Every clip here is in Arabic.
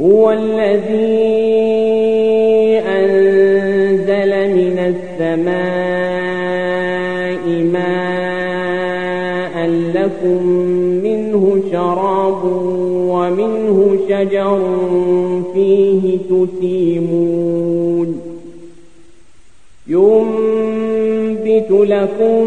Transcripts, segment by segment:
هو الذي أنزل من السماء ماء لكم منه شراب ومنه شجر فيه تسيمون ينبت لكم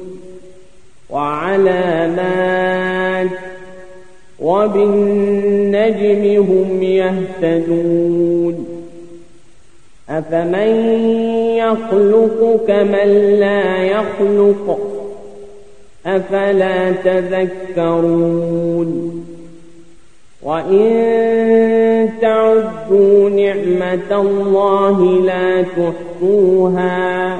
وعلامات وبالنجم هم يهتدون أفمن يخلق كمن لا يخلق أفلا تذكرون وإن تعدوا نعمة الله لا تحصوها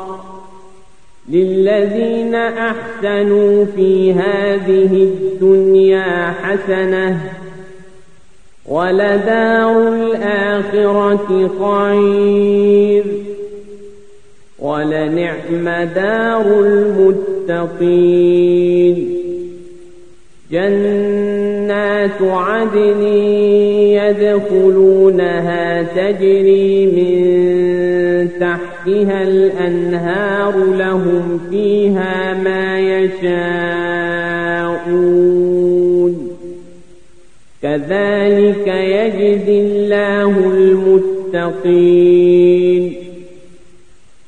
للذين أحسنوا في هذه الدنيا حسنة ولدار الآخرة خير. ولنعم دار المتقين. جنات عدن يدخلونها تجري من تحتها الأنهار لهم فيها ما يشاءون. كذلك يجزي الله المتقين.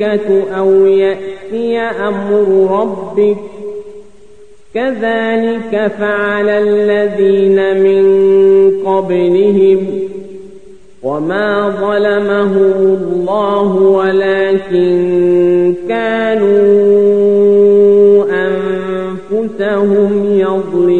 الملائكة أو يأتي أمر ربك. كذلك فعل الذين من قبلهم. وما ظلمهم الله ولكن كانوا أنفسهم يظلمون.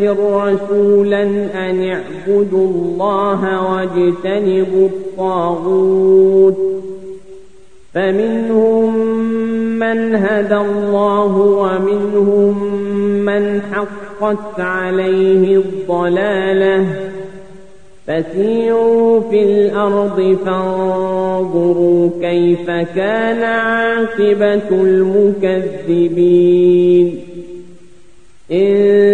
رسولا أن اعبدوا الله واجتنبوا الطاغوت. فمنهم من هدى الله ومنهم من حقت عليه الضلالة. فسيروا في الأرض فانظروا كيف كان عاقبة المكذبين. إن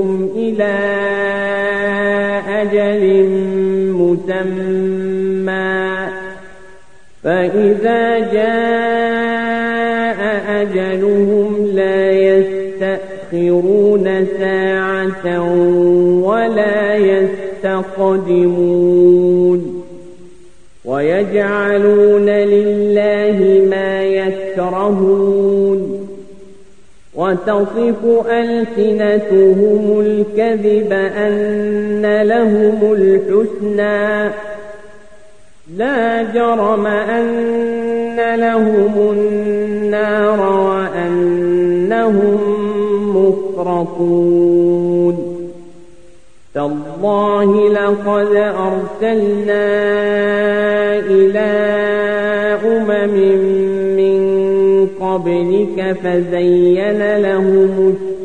فإذا جاء أجلهم لا يستأخرون ساعة ولا يستقدمون ويجعلون لله ما يكرهون وتصف ألسنتهم الكذب أن لهم الحسنى لا جرم أن لهم النار وأنهم مفرقون تالله لقد أرسلنا إلى أمم من قبلك فزين لهم الشيء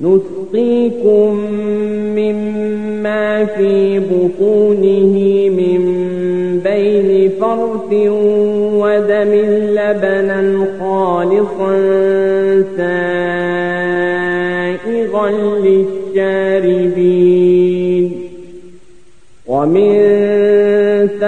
نسقيكم مما في بطونه من بين فرث ودم لبنا خالصا سائغا للشاربين. ومن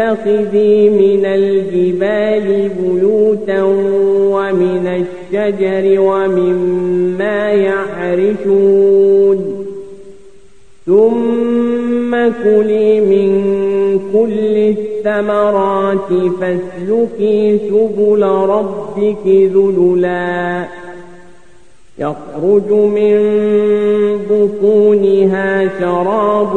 اتخذي من الجبال بيوتا ومن الشجر ومما يعرشون ثم كلي من كل الثمرات فاسلكي سبل ربك ذللا. يخرج من بطونها شراب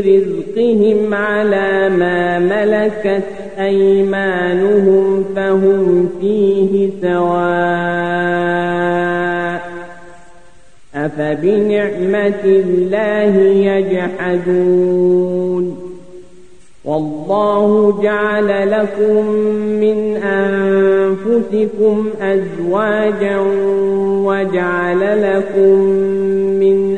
رزقهم على ما ملكت أيمانهم فهم فيه سواء أفبنعمة الله يجحدون والله جعل لكم من أنفسكم أزواجا وجعل لكم من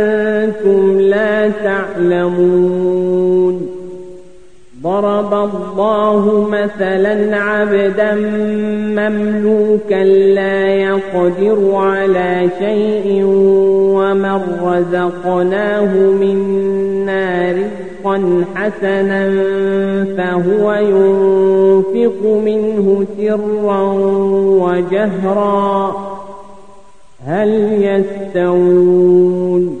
وأنتم لا تعلمون ضرب الله مثلا عبدا مملوكا لا يقدر على شيء ومن رزقناه منا رزقا حسنا فهو ينفق منه سرا وجهرا هل يستوون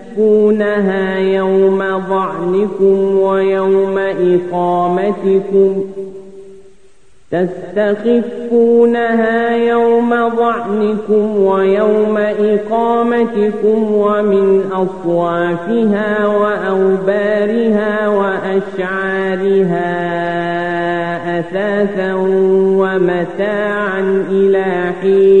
تستخفونها يوم ضعنكم ويوم إقامتكم تستخفونها يوم ضعنكم ويوم إقامتكم ومن أصوافها وأوبارها وأشعارها أثاثا ومتاعا إلى حين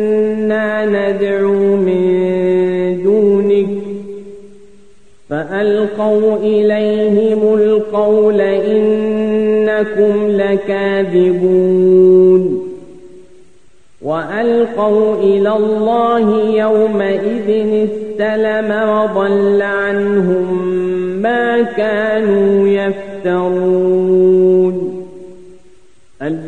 ندعو من دونك فألقوا إليهم القول إنكم لكاذبون وألقوا إلى الله يومئذ السلم وضل عنهم ما كانوا يفترون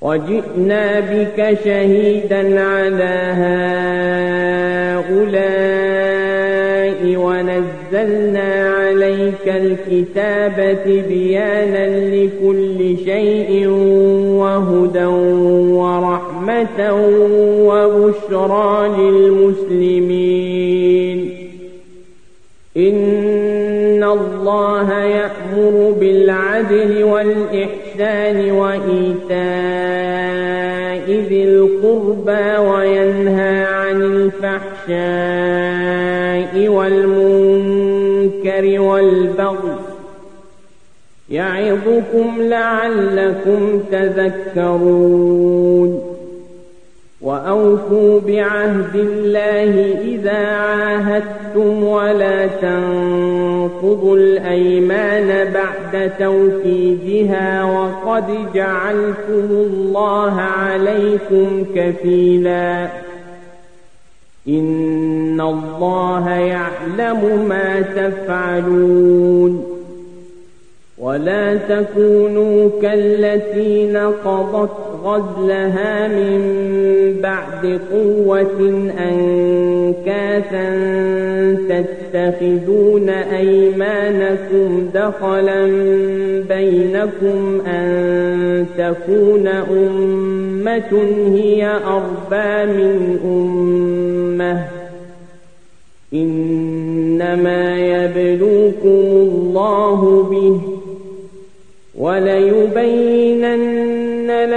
وجئنا بك شهيدا على هؤلاء ونزلنا عليك الكتاب بيانا لكل شيء وهدى ورحمة وبشرى للمسلمين. إن الله يأمر بالعدل والإحسان وإيتاء القربى وينهى عن الفحشاء والمنكر والبغي يعظكم لعلكم تذكرون وأوفوا بعهد الله إذا عاهدتم ولا تنقضوا الأيمان بعد توكيدها وقد جعلتم الله عليكم كفيلا إن الله يعلم ما تفعلون ولا تكونوا كالتي نقضت غزلها من بعد قوة أنكاثا تتخذون أيمانكم دخلا بينكم أن تكون أمة هي أربى من أمة. إنما يبلوكم الله به وليبينن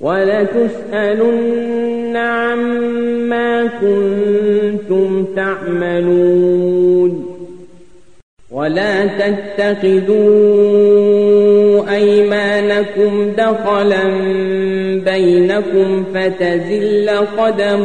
ولتسألن عما كنتم تعملون. ولا تتخذوا أيمانكم دخلا بينكم فتزل قدم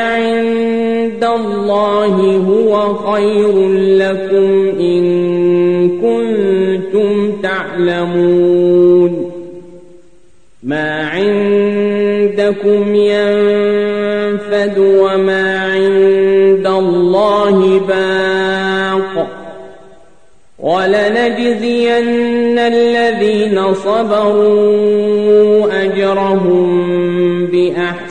عند الله هو خير لكم إن كنتم تعلمون ما عندكم ينفد وما عند الله باق ولنجزين الذين صبروا أجرهم بأحسن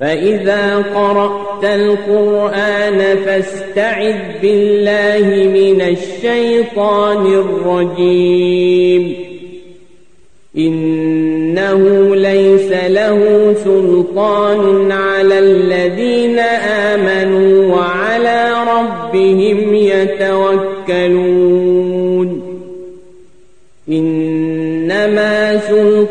فإذا قرأت القرآن فاستعذ بالله من الشيطان الرجيم. إنه ليس له سلطان على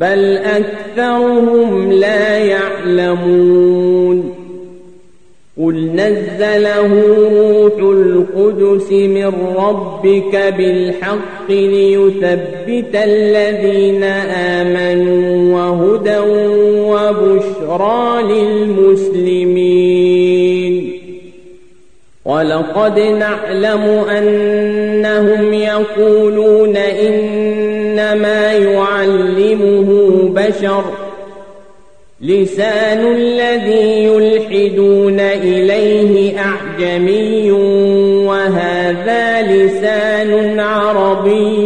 بل أكثرهم لا يعلمون. قل نزله روح القدس من ربك بالحق ليثبت الذين آمنوا وهدى وبشرى للمسلمين. ولقد نعلم أنهم يقولون إنما يعلمه بشر لسان الذي يلحدون إليه أعجمي وهذا لسان عربي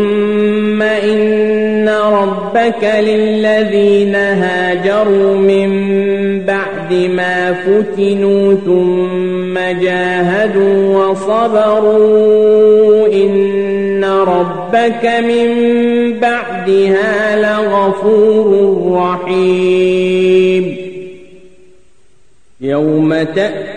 ربك للذين هاجروا من بعد ما فتنوا ثم جاهدوا وصبروا إن ربك من بعدها لغفور رحيم. يوم تأتي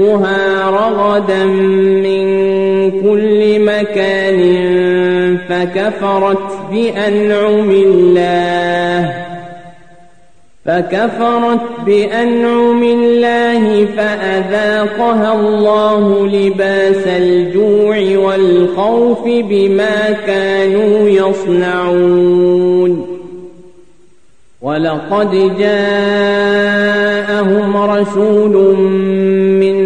رزقها رغدا من كل مكان فكفرت بأنعم الله فكفرت بأنعم الله فأذاقها الله لباس الجوع والخوف بما كانوا يصنعون ولقد جاءهم رسول منهم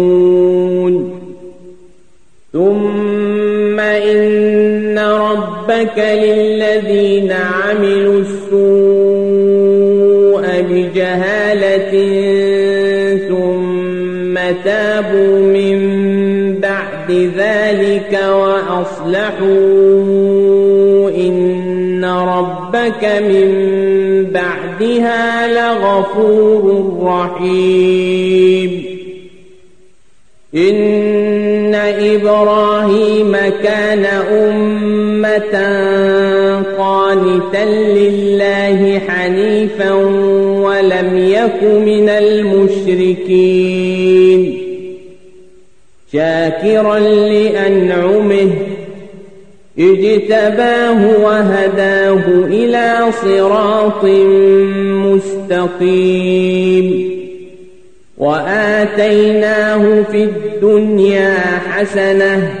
ربك للذين عملوا السوء بجهالة ثم تابوا من بعد ذلك وأصلحوا إن ربك من بعدها لغفور رحيم إن إبراهيم كان أمة قانتا لله حنيفا ولم يك من المشركين. شاكرا لأنعمه اجتباه وهداه إلى صراط مستقيم. وآتيناه في الدنيا حسنة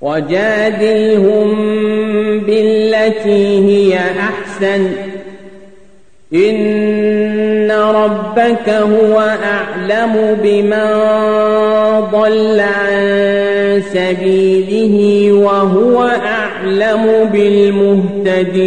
وجادلهم بالتي هي أحسن. إن ربك هو أعلم بمن ضل عن سبيله وهو أعلم بالمهتدين.